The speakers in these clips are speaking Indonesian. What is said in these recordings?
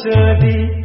bersedih karena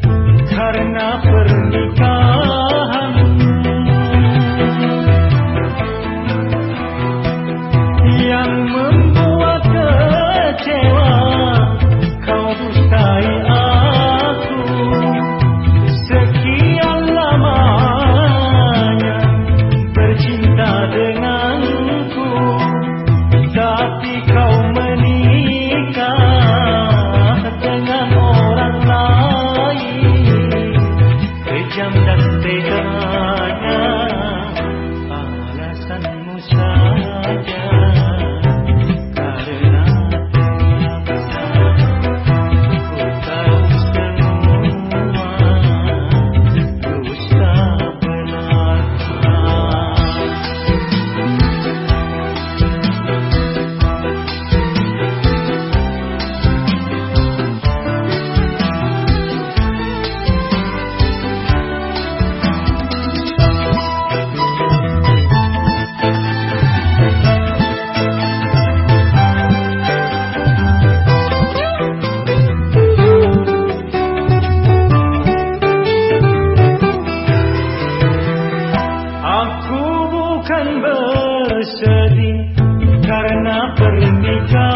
bukan bersedih karena pernikahan